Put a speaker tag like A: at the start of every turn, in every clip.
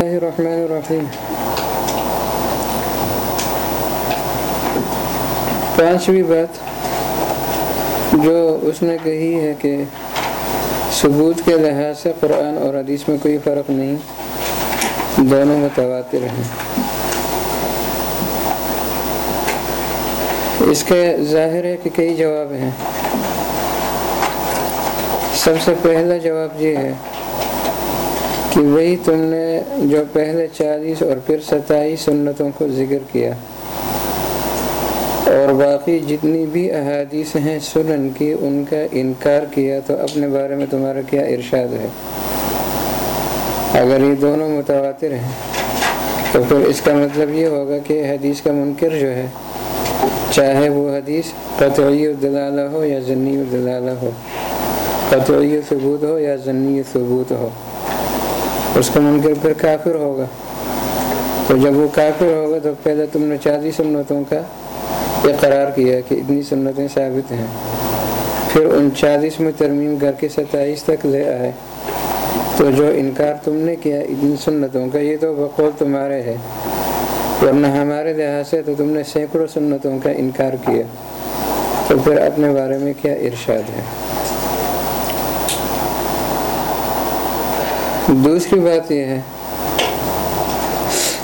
A: اللہ الرحمن الرحیم پانچویں بات جو اس نے کہی ہے کہ ثبوت کے لحاظ سے قرآن اور حدیث میں کوئی فرق نہیں، دونوں متواتر ہیں۔ اس کے ظاہر ہے کہ کئی جواب ہیں۔ سب سے پہلا جواب یہ ہے کہ وہی تم نے جو پہلے چالیس اور پھر ستائیس سنتوں کو ذکر کیا۔ اور باقی جتنی بھی احادیث ہیں سنن کی، ان کا انکار کیا تو اپنے بارے میں تمہارا کیا ارشاد ہے؟ اگر یہ دونوں متواتر ہیں، تو پھر اس کا مطلب یہ ہوگا کہ حدیث کا منکر جو ہے، چاہے وہ حدیث قطعی الدلالہ ہو یا ضنی الدلالہ ہو، قطعی ثبوت ہو یا ضنی ثبوت ہو۔ اس کا منکر پھر کافر ہوگا۔ تو جب وہ کافر ہوگا تو پہلے تم نے چالیس سنتوں کا اقرار کیا کہ اتنی سنتیں ثابت ہیں۔ پھر ان چالیس میں ترمیم کر کے ستائیس تک لے آئے۔ تو جو انکار تم نے کیا اتنی سنتوں کا، یہ تو بقول تمہارے ہے۔ ورنہ ہمارے لحاظ سے تو تم نے سینکڑوں سنتوں کا انکار کیا۔ تو پھر اپنے بارے میں کیا ارشاد ہے؟ دوسری بات یہ ہے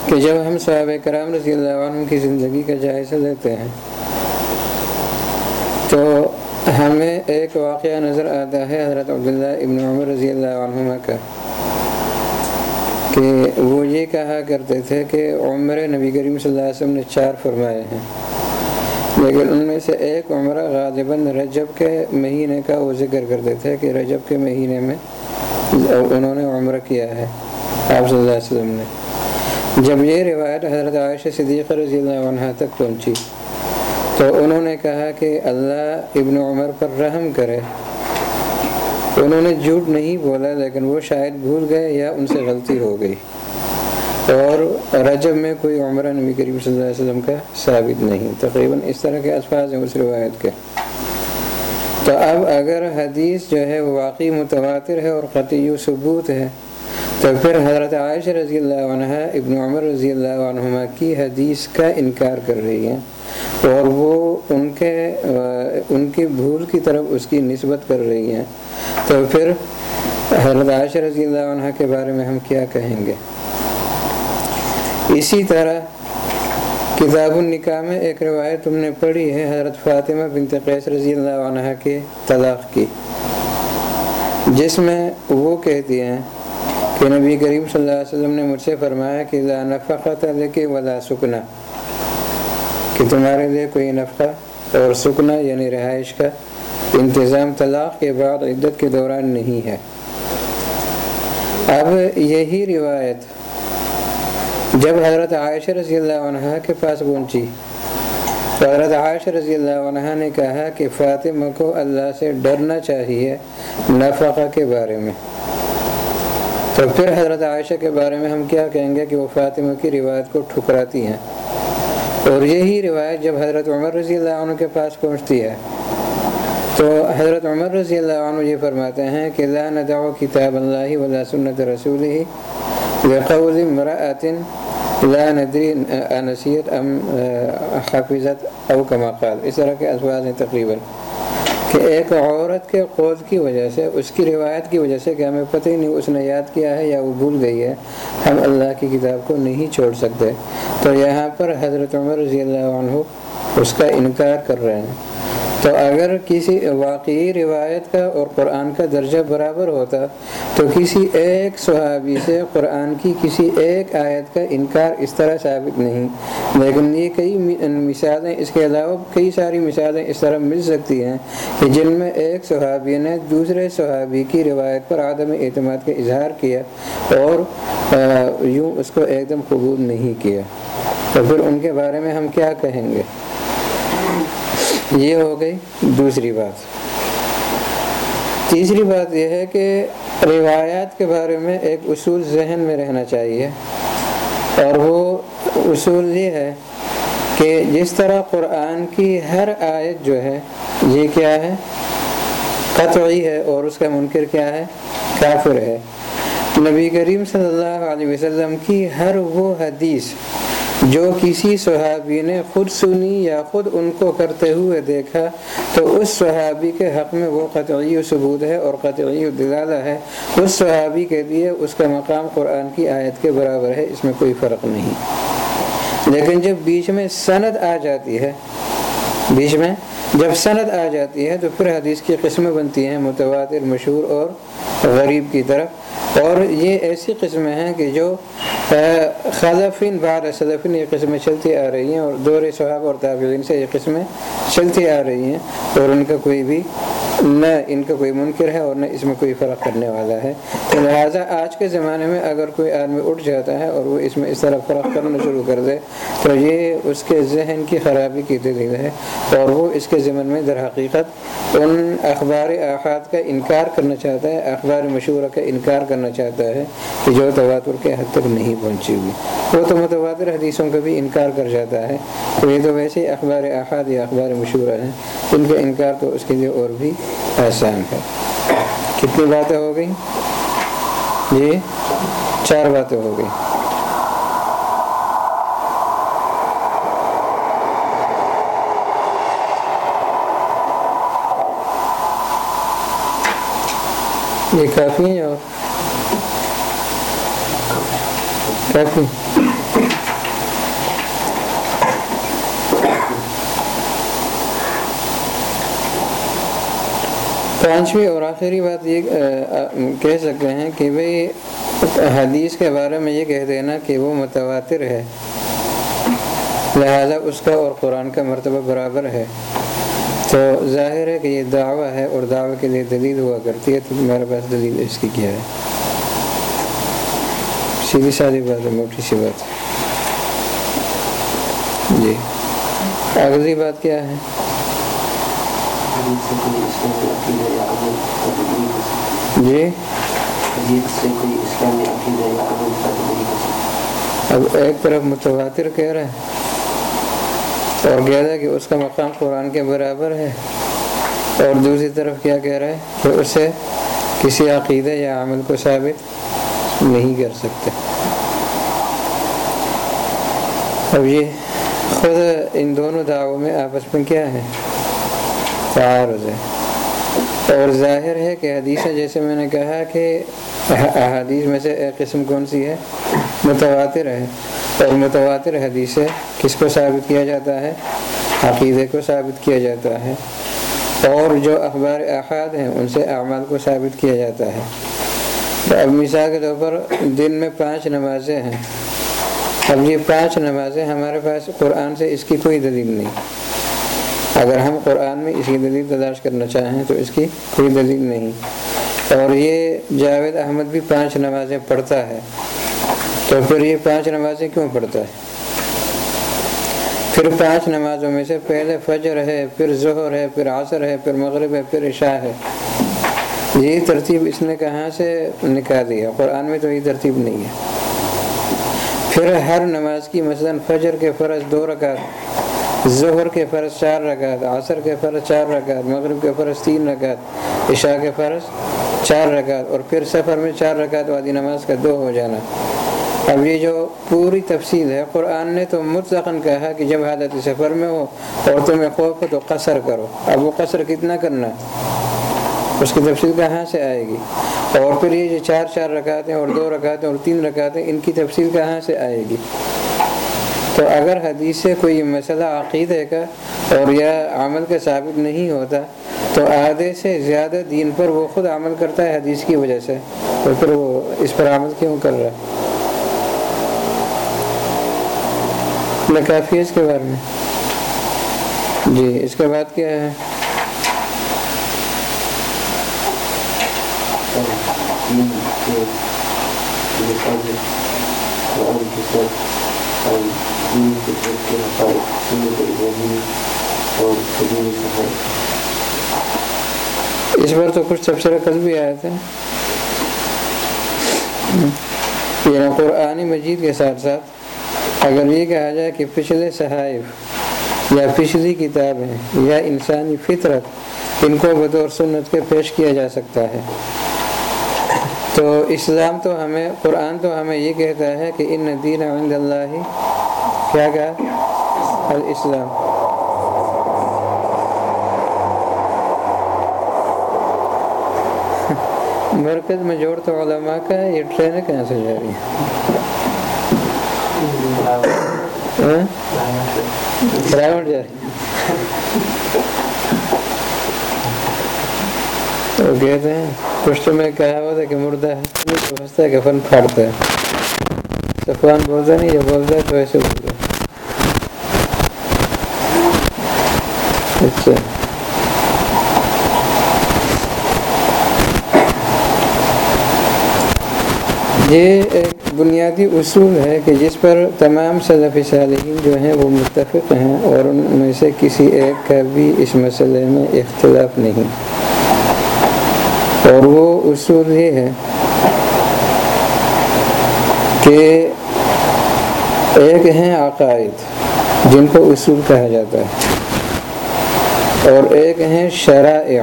A: کہ جب ہم صحابہ کرام رضی اللہ عنہ کی زندگی کا جائزہ لیتے ہیں، تو ہمیں ایک واقعہ نظر آتا ہے حضرت عبداللہ ابن عمر رضی اللہ عنہ کا، کہ وہ یہ کہا کرتے تھے کہ عمر نبی کریم صلی اللہ علیہ وسلم نے چار فرمائے ہیں، لیکن ان میں سے ایک عمرہ غالباً رجب کے مہینے کا وہ ذکر کرتے تھے کہ رجب کے مہینے میں انہوں نے عمرہ کیا ہے، آپ صلی اللہ علیہ وسلم نے۔ جب یہ روایت حضرت عائشہ صدیقہ رضی اللہ عنہ تک پہنچی، تو انہوں نے کہا کہ اللہ ابن عمر پر رحم کرے۔ انہوں نے جھوٹ نہیں بولا، لیکن وہ شاید بھول گئے یا ان سے غلطی ہو گئی۔ اور رجب میں کوئی عمرہ نبی کریم صلی اللہ علیہ وسلم کا ثابت نہیں۔ تقریباً اس طرح کے الفاظ ہیں اس روایت کے۔ تو اب اگر حدیث جو ہے وہ واقعی متواتر ہے اور قطعی ثبوت ہے، تو پھر حضرت عائشہ رضی اللہ عنہ، ابن عمر رضی اللہ عنہ کی حدیث کا انکار کر رہی ہیں اور وہ ان کے، ان کی بھول کی طرف اس کی نسبت کر رہی ہیں۔ تو پھر حضرت عائشہ رضی اللہ عنہ کے بارے میں ہم کیا کہیں گے؟ اسی طرح کتاب النکاح میں ایک روایت تم نے پڑھی ہے، حضرت فاطمہ بنت قیس رضی اللہ عنہ کے طلاق کی، جس میں وہ کہتی ہیں کہ نبی کریم صلی اللہ علیہ وسلم نے مجھ سے فرمایا کہ لا نفقت لکی ولا سکنا کہ تمہارے لیے کوئی نفقہ اور سکنا یعنی رہائش کا انتظام طلاق کے بعد عدت کے دوران نہیں ہے۔ اب یہی روایت جب حضرت عائشہ رضی اللہ عنہ کے پاس پہنچی تو حضرت عائشہ رضی اللہ عنہ نے کہا کہ فاطمہ کو اللہ سے ڈرنا چاہیے نفقہ کے بارے میں۔ تو پھر حضرت عائشہ کے بارے میں ہم کیا کہیں گے کہ وہ فاطمہ کی روایت کو ٹھکراتی ہیں۔ اور یہی روایت جب حضرت عمر رضی اللہ عنہ کے پاس پہنچتی ہے تو حضرت عمر رضی اللہ عنہ یہ فرماتے ہیں کہ لا ندعو کتاب اللہ ولا سنت رسول ہی لقول مرأت لا ندری انسیت ام حافظت او کما قال اس طرح کے الفاظ ہیں تقریباً کہ ایک عورت کے قول کی وجہ سے، اس کی روایت کی وجہ سے کہ ہمیں پتہ ہی نہیں اس نے یاد کیا ہے یا وہ بھول گئی ہے، ہم اللہ کی کتاب کو نہیں چھوڑ سکتے۔ تو یہاں پر حضرت عمر رضی اللہ عنہ اس کا انکار کر رہے ہیں۔ تو اگر کسی واقعی روایت کا اور قرآن کا درجہ برابر ہوتا، تو کسی ایک صحابی سے قرآن کی کسی ایک آیت کا انکار اس طرح ثابت نہیں۔ لیکن یہ کئی مثالیں، اس کے علاوہ کئی ساری مثالیں اس طرح مل سکتی ہیں کہ جن میں ایک صحابی نے دوسرے صحابی کی روایت پر عدم اعتماد کا اظہار کیا اور یوں اس کو ایک دم قبول نہیں کیا۔ تو پھر ان کے بارے میں ہم کیا کہیں گے؟ یہ ہو گئی دوسری بات۔ تیسری بات یہ ہے کہ روایات کے بارے میں ایک اصول ذہن میں رہنا چاہیے۔ اور وہ اصول یہ ہے کہ جس طرح قرآن کی ہر آیت جو ہے، یہ کیا ہے؟ قطعی ہے اور اس کا منکر کیا ہے؟ کافر ہے۔ نبی کریم صلی اللہ علیہ وسلم کی ہر وہ حدیث جو کسی صحابی نے خود سنی یا خود ان کو کرتے ہوئے دیکھا، تو اس صحابی کے حق میں وہ قطعی ثبوت ہے اور قطعی دلالہ ہے۔ اس صحابی کے لیے اس کا مقام قرآن کی آیت کے برابر ہے، اس میں کوئی فرق نہیں۔ لیکن جب بیچ میں سند آ جاتی ہے، بیچ میں جب سند آ جاتی ہے، تو پھر حدیث کی قسمیں بنتی ہیں، متواتر، مشہور اور غریب کی طرف۔ اور یہ ایسی قسمیں ہیں کہ جو خلفین بار صدفین یہ قسمیں چلتی آ رہی ہیں اور دور صحاب اور تابعین سے یہ قسمیں چلتی آ رہی ہیں اور ان کا کوئی بھی نہ ان کا کوئی منکر ہے اور نہ اس میں کوئی فرق کرنے والا ہے۔ تو لہٰذا آج کے زمانے میں اگر کوئی آدمی اٹھ جاتا ہے اور وہ اس میں اس طرح فرق کرنا شروع کر دے، تو یہ اس کے ذہن کی خرابی کی دلیل ہے اور وہ اس کے ذمن میں در حقیقت ان اخبار احاد کا انکار کرنا چاہتا ہے، اخبار مشورہ کا انکار کرنا چاہتا ہے کہ جو تواتر کے حد تک نہیں پہنچی ہوئی۔ وہ تو متواتر حدیثوں کا بھی انکار کر جاتا ہے۔ تو یہ تو ویسے اخبار احاد یا اخبار مشورہ ہیں، ان کا انکار تو اس کے لیے اور بھی آسان ہے۔ کتنی باتیں ہو گئی جی؟ چار باتیں ہو گئی یہ کافی ہے اور کافی۔ پانچویں اور آخری بات یہ کہہ سکتے ہیں کہ بھئی حدیث کے بارے میں یہ کہہ دینا کہ وہ متواتر ہے۔ لہذا اس کا اور قرآن کا مرتبہ برابر ہے۔ تو ظاہر ہے کہ یہ دعویٰ ہے اور دعوے کے لیے دلیل ہوا کرتی ہے، تو میرے پاس دلیل اس کی کیا ہے؟ سیدھی سادی بات ہے، موٹی سی بات۔ جی۔ اگلی بات کیا ہے؟ جی؟ اب ایک طرف متواتر کہہ رہا ہے اور کہہ رہا ہے کہ اس کا مقام قرآن کے برابر ہے اور دوسری طرف کیا کہہ رہا ہے کہ اسے کسی عقیدہ یا عمل کو ثابت نہیں کر سکتے۔ اب یہ خود ان دونوں دعووں میں آپس میں کیا ہے؟ تعارض ہے۔ اور ظاہر ہے کہ حدیث جیسے میں نے کہا کہ احادیث میں سے ایک قسم کون سی ہے؟ متواتر ہے۔ اور متواتر حدیث کس کو ثابت کیا جاتا ہے؟ عقیدے کو ثابت کیا جاتا ہے۔ اور جو اخبار احاد ہیں، ان سے اعمال کو ثابت کیا جاتا ہے۔ اب مثال کے طور پر دن میں پانچ نمازیں ہیں۔ اب یہ پانچ نمازیں ہمارے پاس قرآن سے اس کی کوئی دلیل نہیں۔ اگر ہم قرآن میں اس کی دلیل تلاش کرنا چاہیں تو اس کی کوئی دلیل نہیں۔ اور یہ جاوید احمد بھی پانچ نمازیں پڑھتا ہے۔ تو پھر یہ پانچ نمازیں کیوں پڑھتا ہے؟ پھر پانچ نمازوں میں سے پہلے فجر ہے، پھر ظہر ہے، پھر عصر ہے، پھر مغرب ہے، پھر عشاء ہے۔ یہ ترتیب اس نے کہاں سے نکالی ہے؟ قرآن میں تو یہ ترتیب نہیں ہے۔ پھر ہر نماز کی مثلا فجر کے فرض دو رکعت۔ ظہر کے فرض چار رکعت، عصر کے فرض چار رکعت، مغرب کے فرض تین رکعت، عشاء کے فرض چار رکعت اور پھر سفر میں چار رکعت وادی نماز کا دو ہو جانا۔ اب یہ جو پوری تفصیل ہے، قرآن نے تو متضقن کہا کہ جب حالت سفر میں ہو اور تمہیں خوف ہو تو قصر کرو۔ اب وہ قصر کتنا کرنا اس کی تفصیل کہاں سے آئے گی؟ اور پھر یہ جو چار چار رکعتیں اور دو رکعتیں اور تین رکعتیں، ان کی تفصیل کہاں سے آئے گی؟ تو اگر حدیث سے کوئی مسئلہ عقیدے کا اور یا عمل کا ثابت نہیں ہوتا، تو آدھے سے زیادہ دین پر وہ خود عمل کرتا ہے حدیث کی وجہ سے تو پھر وہ اس پر عمل کیوں کر رہا میں کافی اس کے بارے میں۔ جی اس کے بعد کیا ہے؟ اس بار تو کچھ تبصرہ کل بھی آئے تھے یعنی قرآن مجید کے ساتھ ساتھ اگر یہ کہا جائے کہ پچھلے صحائف یا پچھلی کتابیں یا انسانی فطرت ان کو بطور سنت کے پیش کیا جا سکتا ہے۔ تو اسلام تو ہمیں، قرآن تو ہمیں یہ کہتا ہے کہ ان دین عند اللہ کیا کہا الاسلام۔ مرکز میں جوڑ تو علماء کا ہے، یہ ٹرین کہاں سے جا رہی ہے؟ ہاں؟ راوٹ جا رہی۔ تو کہتے ہیں پشت میں کہا ہوا تھا کہ مردہ ہے پھنستا ہے کہ فن پھاڑتا ہے۔ صفوان بولتا نہیں، یہ بولتا ہے تو ایسے بولتا ہے اچھا یہ ایک بنیادی اصول ہے کہ جس پر تمام صدف صالحین جو ہیں وہ متفق ہیں اور ان میں سے کسی ایک کا بھی اس مسئلے میں اختلاف نہیں۔ اور وہ اصول یہ ہے کہ ایک ہیں عقائد، جن کو اصول کہا جاتا ہے۔ اور ایک ہیں شرائع،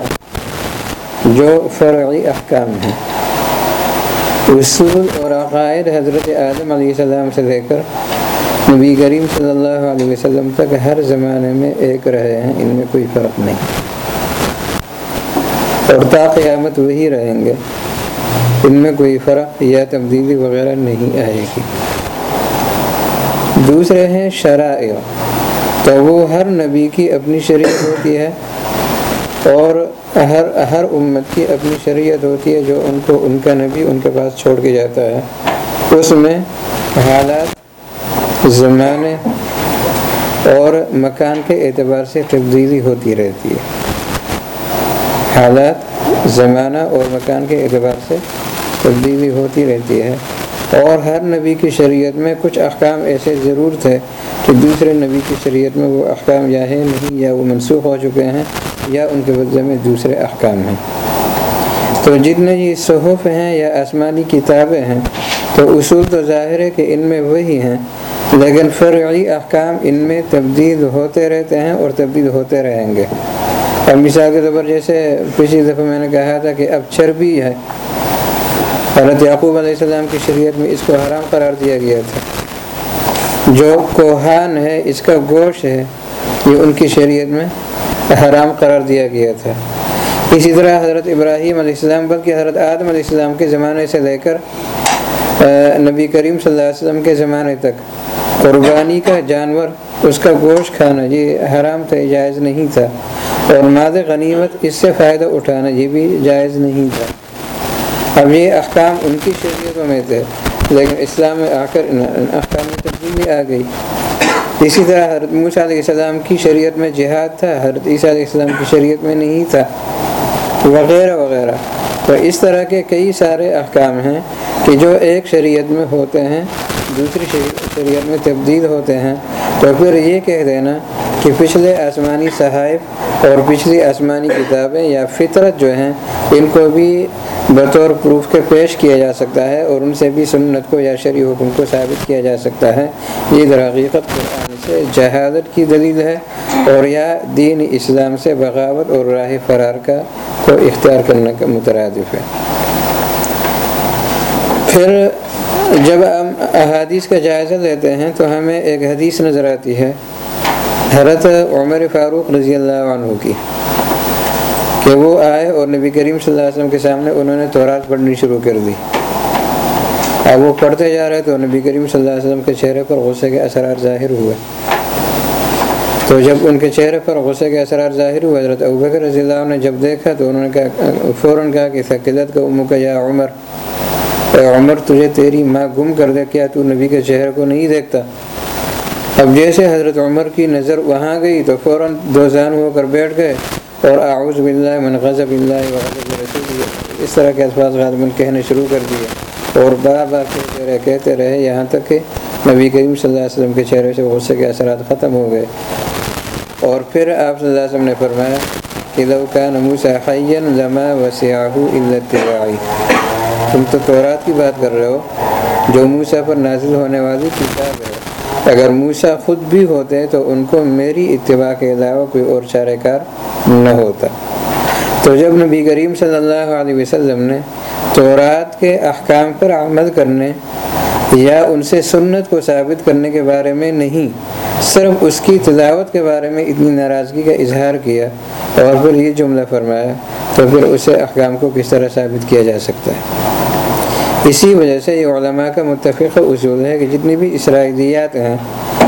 A: جو فرعی احکام ہیں۔ اصول اور عقائد حضرت آدم علیہ السلام سے لے کر نبی کریم صلی اللہ علیہ وسلم تک ہر زمانے میں ایک رہے ہیں، ان میں کوئی فرق نہیں۔ اور تا قیامت وہی رہیں گے، ان میں کوئی فرق یا تبدیلی وغیرہ نہیں آئے گی۔ دوسرے ہیں شرائع تو وہ ہر نبی کی اپنی شریعت ہوتی ہے اور ہر ہر امت کی اپنی شریعت ہوتی ہے جو ان کو ان کا نبی ان کے پاس چھوڑ کے جاتا ہے۔ اس میں حالات، زمانے اور مکان کے اعتبار سے تبدیلی ہوتی رہتی ہے۔ حالات، زمانہ اور مکان کے اعتبار سے تبدیلی ہوتی رہتی ہے۔ اور ہر نبی کی شریعت میں کچھ احکام ایسے ضرور تھے کہ دوسرے نبی کی شریعت میں وہ احکام یا ہے نہیں، یا وہ منسوخ ہو چکے ہیں، یا ان کے بدلے میں دوسرے احکام ہیں۔ تو جتنے یہ صحف ہیں یا آسمانی کتابیں ہیں، تو اصول تو ظاہر ہے کہ ان میں وہی ہیں، لیکن فرعی احکام ان میں تبدیل ہوتے رہتے ہیں اور تبدیل ہوتے رہیں گے۔ اب مثال کے طور پر جیسے پچھلی دفعہ میں نے کہا تھا کہ اب چربی ہے حضرت یعقوب علیہ السلام کی شریعت میں اس کو حرام قرار دیا گیا تھا۔ جو کوہان ہے، اس کا گوشت ہے، یہ ان کی شریعت میں حرام قرار دیا گیا تھا۔ اسی طرح حضرت ابراہیم علیہ السلام، بلکہ حضرت آدم علیہ السلام کے زمانے سے لے کر نبی کریم صلی اللہ علیہ وسلم کے زمانے تک، قربانی کا جانور، اس کا گوشت کھانا، یہ حرام تھا جائز نہیں تھا۔ اور ماد غنیمت اس سے فائدہ اٹھانا، یہ بھی جائز نہیں تھا۔ اب یہ احکام ان کی شریعتوں میں تھے، لیکن اسلام میں آ کر احکام میں تبدیلی آ گئی۔ اسی طرح حضرت موسیٰ علیہ السلام کی شریعت میں جہاد تھا، حضرت عیسیٰ علیہ السلام کی شریعت میں نہیں تھا، وغیرہ وغیرہ۔ تو اس طرح کے کئی سارے احکام ہیں کہ جو ایک شریعت میں ہوتے ہیں، دوسری شریعت میں تبدیل ہوتے ہیں۔ تو پھر یہ کہہ دینا کہ پچھلے آسمانی صحائف اور پچھلی آسمانی کتابیں یا فطرت جو ہیں، ان کو بھی بطور پروف کے پیش کیا جا سکتا ہے اور ان سے بھی سنت کو یا شرعی حکم کو ثابت کیا جا سکتا ہے۔ یہ در حقیقت قرآن سے جہادت کی دلیل ہے اور یا دین اسلام سے بغاوت اور راہ فرار کا کو اختیار کرنے کا مترادف ہے۔ پھر جب ہم احادیث کا جائزہ لیتے ہیں تو ہمیں ایک حدیث نظر آتی ہے، حضرت عمر فاروق رضی اللہ عنہ کی۔ کہ وہ آئے اور نبی کریم صلی اللہ علیہ وسلم کے سامنے انہوں نے تورات پڑھنی شروع کر دی۔ اب وہ پڑھتے جا رہے تو نبی کریم صلی اللہ علیہ وسلم کے چہرے پر غصے کے اثرات ظاہر ہوئے۔ تو جب ان کے چہرے پر غصے کے اثرات ظاہر ہوئے، حضرت ابوبکر رضی اللہ عنہ نے جب دیکھا تو انہوں نے کہا، فوراً کہا کہ ثقلت کا امو کا یا عمر، اے عمر، تجھے تیری ماں گم کر دے، کیا تو نبی کے چہرے کو نہیں دیکھتا؟ اب جیسے حضرت عمر کی نظر وہاں گئی تو فوراً دو زان ہو کر بیٹھ گئے۔ اور اعوذ باللہ من غضب اللہ وغضب رسول اس طرح کے الفاظ غالباً کہنے شروع کر دیے اور بار بار کہتے رہے کہتے رہے یہاں تک کہ نبی کریم صلی اللہ علیہ وسلم کے چہرے سے غصے کے اثرات ختم ہو گئے۔ اور پھر آپ صلی اللہ علیہ وسلم نے فرمایا کہ لو کان موسیٰ حین لما وسیعہ الا تم تو تورات کی بات کر رہے ہو، جو موسیٰ پر نازل ہونے والی کتاب ہے۔ اگر موسیٰ خود بھی ہوتے تو ان کو میری اتباع کے علاوہ کوئی اور چارہ کار نہ ہوتا۔ تو جب نبی کریم صلی اللہ علیہ وسلم نے تورات کے احکام پر عمل کرنے یا ان سے سنت کو ثابت کرنے کے بارے میں نہیں، صرف اس کی تلاوت کے بارے میں اتنی ناراضگی کا اظہار کیا اور پھر یہ جملہ فرمایا تو پھر اسے احکام کو کس طرح ثابت کیا جا سکتا ہے؟ اسی وجہ سے یہ علماء کا متفق اصول ہے کہ جتنی بھی اسرائیلیات ہیں،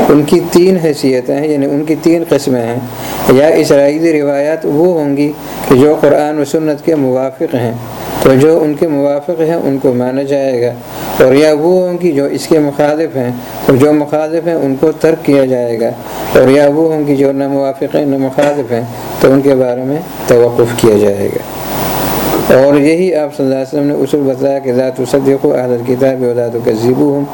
A: ان کی تین حیثیتیں ہیں یعنی ان کی تین قسمیں ہیں۔ یا اسرائیلی روایات وہ ہوں گی کہ جو قرآن و سنت کے موافق ہیں۔ تو جو ان کے موافق ہیں، ان کو مانا جائے گا۔ اور یا وہ ہوں گی جو اس کے مخالف ہیں، تو جو مخالف ہیں، ان کو ترک کیا جائے گا۔ اور یا وہ ہوں گی جو نہ موافق ہیں نہ مخالف ہیں، تو ان کے بارے میں توقف کیا جائے گا۔ اور یہی آپ صلی اللہ علیہ وسلم نے اصول بتایا کہ ذات الصدیق و اہل کتاب اداد و کذیبو ہوں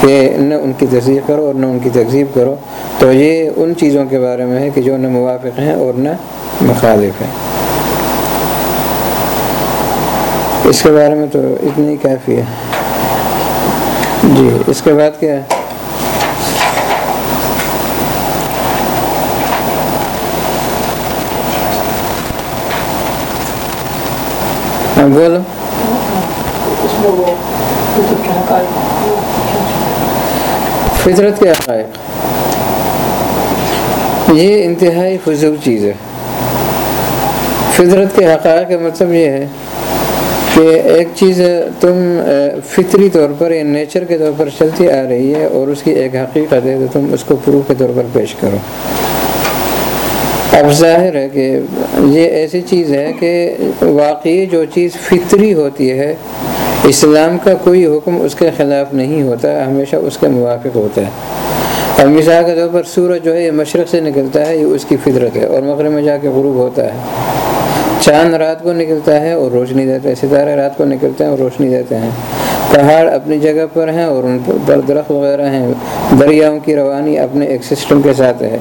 A: کہ نہ ان کی تصدیق کرو اور نہ ان کی تقزیب کرو۔ تو یہ ان چیزوں کے بارے میں ہے کہ جو نہ موافق ہیں اور نہ مخالف ہیں۔ اس کے بارے میں تو اتنی کافی ہے۔ جی اس کے بعد کیا ہے؟ ہاں بولو فطرت کے حقائق یہ انتہائی فضول چیز ہے فطرت کے حقائق کا مطلب یہ ہے کہ ایک چیز تم فطری طور پر یا نیچر کے طور پر چلتی آ رہی ہے اور اس کی ایک حقیقت ہے تو تم اس کو پروف کے طور پر پیش کرو اب ظاہر ہے کہ یہ ایسی چیز ہے کہ واقعی جو چیز فطری ہوتی ہے، اسلام کا کوئی حکم اس کے خلاف نہیں ہوتا، ہمیشہ اس کے موافق ہوتا ہے۔ اب مثال کے طور پر سورج جو ہے، یہ مشرق سے نکلتا ہے، یہ اس کی فطرت ہے اور مغرب میں جا کے غروب ہوتا ہے۔ چاند رات کو نکلتا ہے اور روشنی دیتا ہے ستارے رات کو نکلتے ہیں اور روشنی دیتے ہیں۔ پہاڑ اپنی جگہ پر ہیں اور ان پر درخت وغیرہ ہیں۔ دریاؤں کی روانی اپنے ایک سسٹم کے ساتھ ہے۔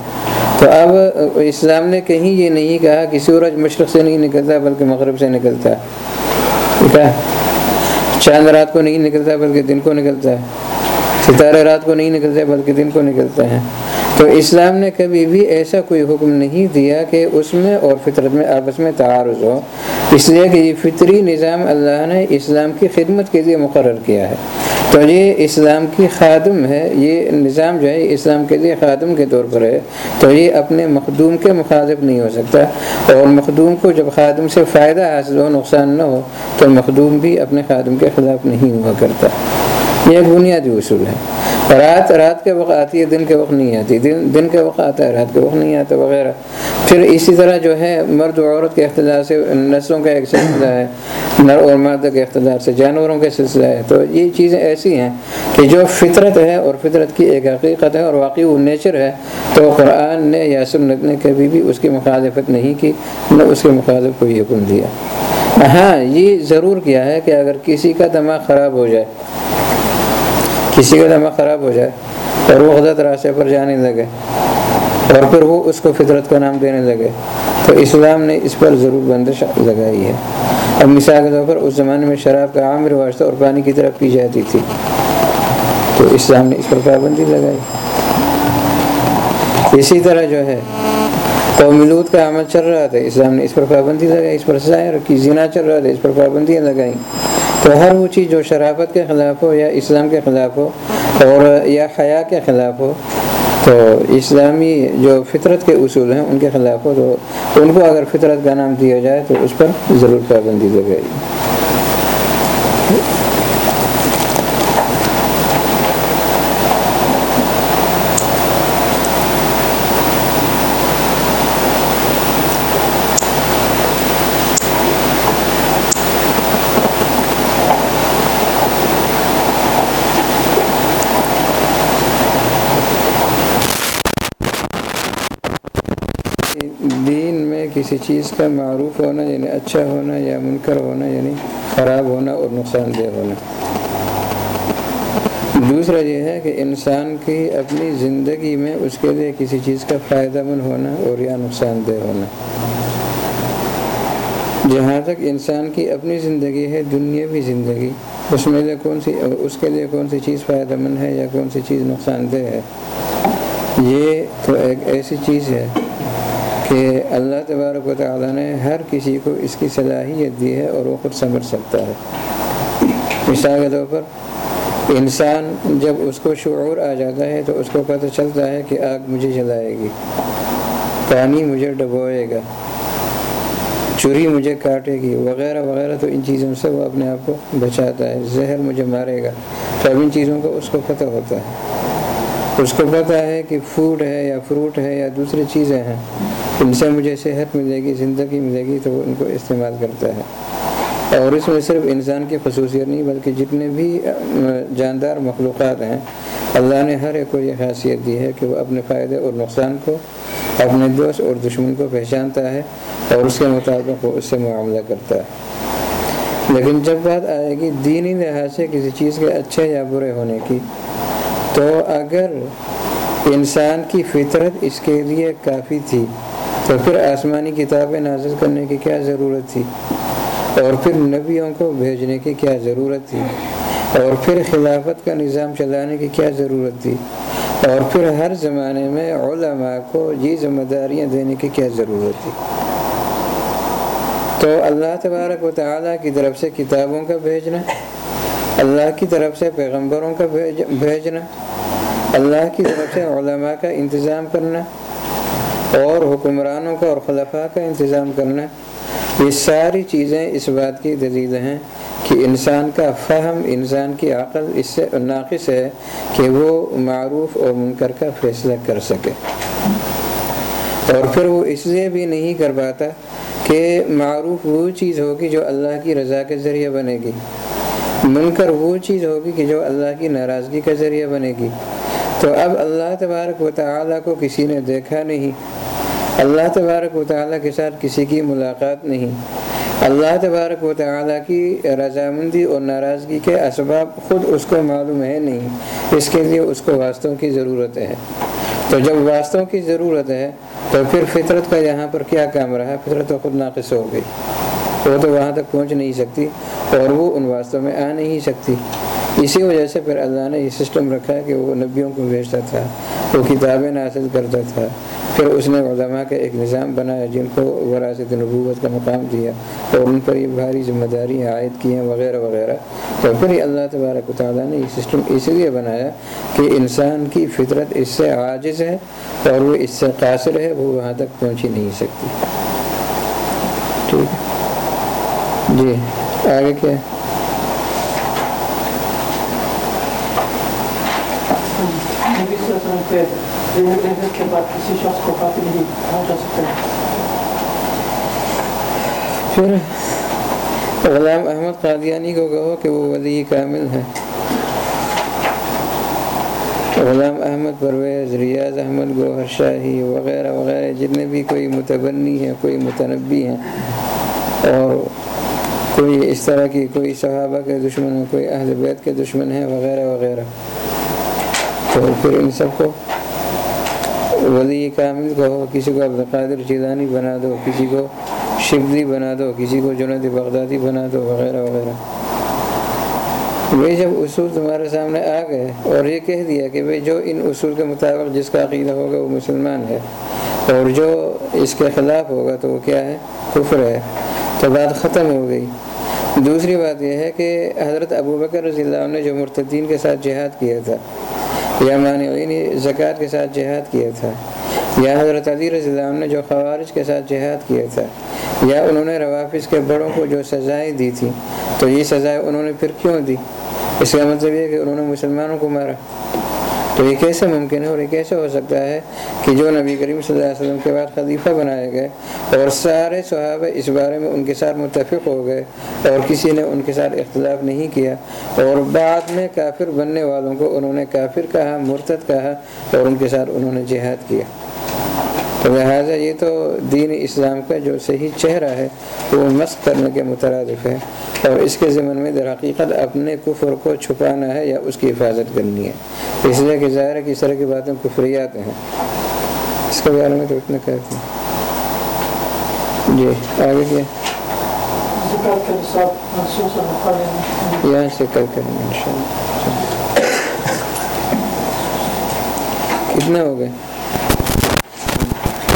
A: تو اب اسلام نے کہیں یہ نہیں کہا کہ سورج مشرق سے نہیں نکلتا بلکہ مغرب سے نکلتا ہے۔ ٹھیک ہے؟ چاند رات کو نہیں نکلتا بلکہ دن کو نکلتا ہے۔ ستارے رات کو نہیں نکلتے بلکہ دن کو نکلتے ہیں۔ تو اسلام نے کبھی بھی ایسا کوئی حکم نہیں دیا کہ اس میں اور فطرت میں، آپس میں تعارض ہو۔ اس لیے کہ یہ فطری نظام اللہ نے اسلام کی خدمت کے لیے مقرر کیا ہے۔ تو یہ اسلام کی خادم ہے، یہ نظام جو ہے اسلام کے لیے خادم کے طور پر ہے۔ تو یہ اپنے مخدوم کے مخالف نہیں ہو سکتا۔ اور مخدوم کو جب خادم سے فائدہ حاصل ہو، نقصان نہ ہو، تو مخدوم بھی اپنے خادم کے خلاف نہیں ہوا کرتا۔ یہ بنیادی اصول ہے۔ رات رات کے وقت آتی ہے، دن کے وقت نہیں آتی۔ دن دن کے وقت آتا ہے، رات کے وقت نہیں آتا، وغیرہ۔ پھر اسی طرح جو ہے، مرد و عورت کے اختلاف سے، نسلوں کا ایک سلسلہ ہے، نر اور مادہ کے اختلاف سے، جانوروں کا سلسلہ ہے۔ تو یہ چیزیں ایسی ہیں کہ جو فطرت ہے اور فطرت کی ایک حقیقت ہے اور واقعی وہ نیچر ہے، تو قرآن نے یا سنت نے کبھی بھی اس کی مخالفت نہیں کی، نہ اس کے مخالف کوئی حکم دیا۔ ہاں یہ ضرور کیا ہے کہ اگر کسی کا دماغ خراب ہو جائے کسی کا دماغ خراب ہو جائے اور وہ غلط راستے پر جانے لگے اور پھر وہ اس کو فطرت کا نام دینے لگے تو اسلام نے اس پر ضرور بندش لگائی ہے۔ اب مثال کے طور پر اس زمانے میں شراب کا عام رواج تھا اور پانی کی طرف پی جاتی تھی۔ تو اسلام نے اس پر پابندی لگائی۔ اسی طرح جو ہے قوملود کا عمل چل رہا تھا، اسلام نے اس پر پابندی لگائی، اس پر ظاہر کی زنا چل رہا تھا، اس پر پابندیاں لگائیں۔ تو ہر وہ چیز جو شرافت کے خلاف ہو یا اسلام کے خلاف ہو اور یا حیا کے خلاف ہو، تو اسلامی جو فطرت کے اصول ہیں ان کے خلاف ہو، تو ان کو اگر فطرت کا نام دیا جائے تو اس پر ضرور پابندی لگائی کسی چیز کا معروف ہونا یعنی اچھا ہونا یا منکر ہونا یعنی خراب ہونا اور نقصان دہ ہونا۔ دوسرا یہ ہے کہ انسان کی اپنی زندگی میں اس کے لیے کسی چیز کا فائدہ مند ہونا اور یا نقصان دہ ہونا۔ جہاں تک انسان کی اپنی زندگی ہے، دنیاوی زندگی، اس میں سے کون سی، اس کے لیے کون سی چیز فائدہ مند ہے یا کون سی چیز نقصان دہ ہے؟ یہ تو ایک ایسی چیز ہے کہ اللہ تبارک و تعالیٰ نے ہر کسی کو اس کی صلاحیت دی ہے اور وہ خود سمجھ سکتا ہے۔ مثال کے طور پر، انسان جب اس کو شعور آ جاتا ہے تو اس کو پتہ چلتا ہے کہ آگ مجھے جلائے گی، پانی مجھے ڈبوئے گا، چوری مجھے کاٹے گی، وغیرہ وغیرہ۔ تو ان چیزوں سے وہ اپنے آپ کو بچاتا ہے، زہر مجھے مارے گا۔ تو اب ان چیزوں کا اس کو پتہ ہوتا ہے۔ اس کو پتہ ہے کہ فوڈ ہے یا فروٹ ہے یا دوسری چیزیں ہیں۔ ان سے مجھے صحت ملے گی، زندگی ملے گی تو وہ ان کو استعمال کرتا ہے۔ اور اس میں صرف انسان کی خصوصیت نہیں، بلکہ جتنے بھی جاندار مخلوقات ہیں، اللہ نے ہر ایک کو یہ خاصیت دی ہے کہ وہ اپنے فائدے اور نقصان کو، اپنے دوست اور دشمن کو پہچانتا ہے اور اس کے مطابق وہ اس سے معاملہ کرتا ہے۔ لیکن جب بات آئے گی دینی لحاظ سے کسی چیز کے اچھے یا برے ہونے کی، تو اگر انسان کی فطرت اس کے لیے کافی تھی تو پھر آسمانی کتابیں نازل کرنے کی کیا ضرورت تھی؟ اور پھر نبیوں کو بھیجنے کی کیا ضرورت تھی؟ اور پھر خلافت کا نظام چلانے کی کیا ضرورت تھی؟ اور پھر ہر زمانے میں علماء کو یہ ذمہ داریاں دینے کی کیا ضرورت تھی؟ تو اللہ تبارک و تعالیٰ کی طرف سے کتابوں کا بھیجنا، اللہ کی طرف سے پیغمبروں کا بھیجنا، اللہ کی طرف سے علماء کا انتظام کرنا اور حکمرانوں کا اور خلفاء کا انتظام کرنا، یہ ساری چیزیں اس بات کی دلیل ہیں کہ انسان کا فہم، انسان کی عقل اس سے ناقص ہے کہ وہ معروف اور منکر کا فیصلہ کر سکے۔ اور پھر وہ اس لیے بھی نہیں کر پاتا کہ معروف وہ چیز ہوگی جو اللہ کی رضا کے ذریعے بنے گی۔ منکر وہ چیز ہوگی کہ جو اللہ کی ناراضگی کا ذریعہ بنے گی۔ تو اب اللہ تبارک و تعالیٰ کو کسی نے دیکھا نہیں اللہ تبارک و تعالیٰ کے ساتھ کسی کی ملاقات نہیں۔ اللہ تبارک و تعالیٰ کی رضامندی اور ناراضگی کے اسباب خود اس کو معلوم ہے نہیں۔ اس کے لیے اس کو واسطوں کی ضرورت ہے۔ تو جب واسطوں کی ضرورت ہے، تو پھر فطرت کا یہاں پر کیا کام رہا؟ فطرت تو خود ناقص ہو گئی۔ وہ تو وہاں تک پہنچ نہیں سکتی اور وہ ان واسطوں میں آ نہیں سکتی۔ اسی وجہ سے پھر اللہ نے یہ سسٹم رکھا کہ وہ نبیوں کو بھیجتا تھا، وہ کتابیں ناصل کرتا تھا۔ پھر اس نے علماء کا ایک نظام بنایا جن کو وراثت نبوت کا مقام دیا اور ان پر یہ بھاری ذمہ داریاں عائد کی ہیں، وغیرہ وغیرہ۔ تو پھر اللہ تبارک و تعالیٰ نے یہ سسٹم اس لیے بنایا کہ انسان کی فطرت اس سے عاجز ہے اور وہ اس سے قاصر ہے، وہ وہاں تک پہنچ ہی نہیں سکتی۔ ٹھیک جی آگے کیا؟ پھر غلام احمد قادیانی کو کہو کہ وہ ولی کامل ہے۔ غلام احمد پرویز، ریاض احمد، گوہر شاہی وغیرہ وغیرہ جتنے بھی کوئی متبنی ہیں کوئی متنبی ہیں اور کوئی اس طرح کی کوئی صحابہ کے دشمن ہیں، کوئی اہل بیت کے دشمن ہیں، وغیرہ وغیرہ۔ تو پھر ان سب کو۔ ولی کامل کہو کسی کو عبدالقادر جیلانی بنا دو، کسی کو شبلی بنا دو، کسی کو جنید بغدادی بنا دو، وغیرہ وغیرہ۔ بھائی جب اصول تمہارے سامنے آ گئے اور یہ کہہ دیا کہ بھائی جو ان اصول کے مطابق جس کا عقیدہ ہوگا وہ مسلمان ہے اور جو اس کے خلاف ہوگا تو وہ کیا ہے؟ کفر ہے۔ تو بات ختم ہو گئی۔ دوسری بات یہ ہے کہ حضرت ابو بکر رضی اللہ عنہ نے جو مرتدین کے ساتھ جہاد کیا تھا یا مانعین زکوٰۃ کے ساتھ جہاد کیا تھا، یا حضرت علی رضی اللہ عنہ نے جو خوارج کے ساتھ جہاد کیا تھا، یا انہوں نے روافظ کے بڑوں کو جو سزائیں دی تھیں، تو یہ سزائیں انہوں نے پھر کیوں دی؟ اس کا مطلب یہ کہ انہوں نے مسلمانوں کو مارا۔ تو یہ کیسے ممکن ہے اور یہ کیسے ہو سکتا ہے کہ جو نبی کریم صلی اللہ علیہ وسلم کے بعد خلیفہ بنائے گئے اور سارے صحابہ اس بارے میں ان کے ساتھ متفق ہو گئے اور کسی نے ان کے ساتھ اختلاف نہیں کیا اور بعد میں کافر بننے والوں کو انہوں نے کافر کہا، مرتد کہا اور ان کے ساتھ انہوں نے جہاد کیا۔ تو لہٰذا یہ تو دین اسلام کا جو صحیح چہرہ ہے، وہ مست کرنے کے مترادف ہے۔ اور اس کے ذمن میں در حقیقت اپنے کفر کو چھپانا ہے یا اس کی حفاظت کرنی ہے۔ اس لیے کہ ظاہر ہے کہ اس طرح کی باتیں کفریات ہیں۔ اس کے بارے میں تو اتنا کہتے ہیں۔ جی آگے کیا؟ یہاں سے کل کریں گے ان شاء اللہ کتنے ہو گئے؟